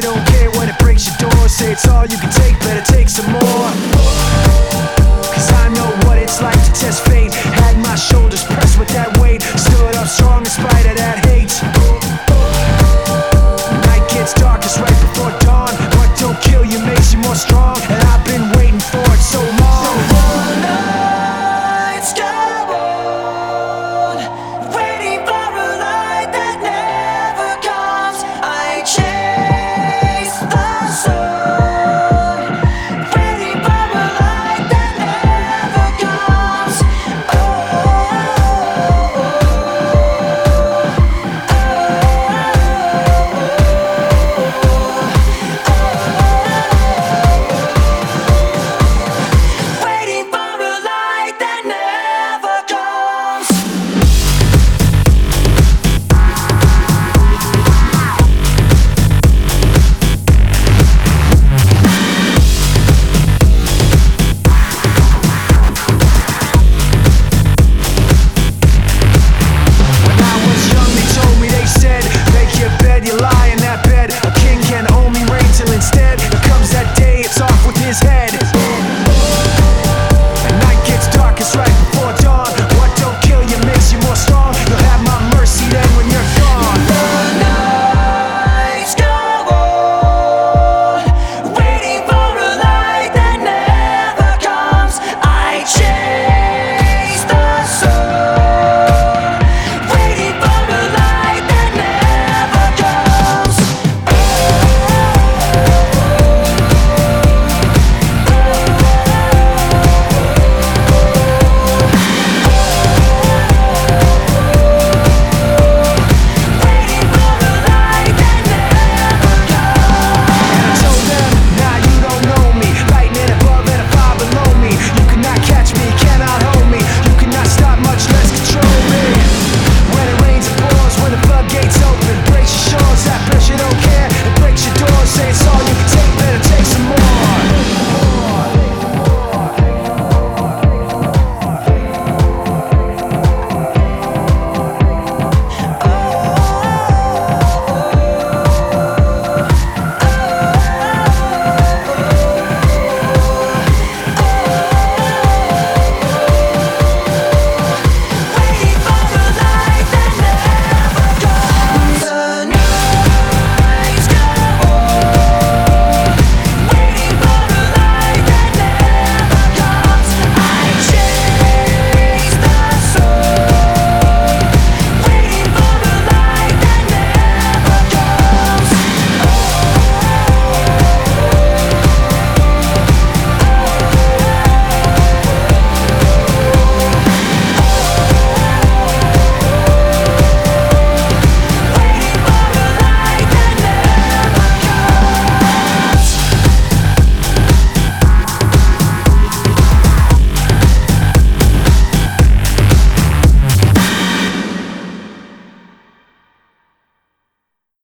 They don't care when it breaks your door. Say it's all you can take, better take some more. Cause I know what it's like to test fate. Had my shoulders pressed with that weight. Stood up strong in spite of that hate.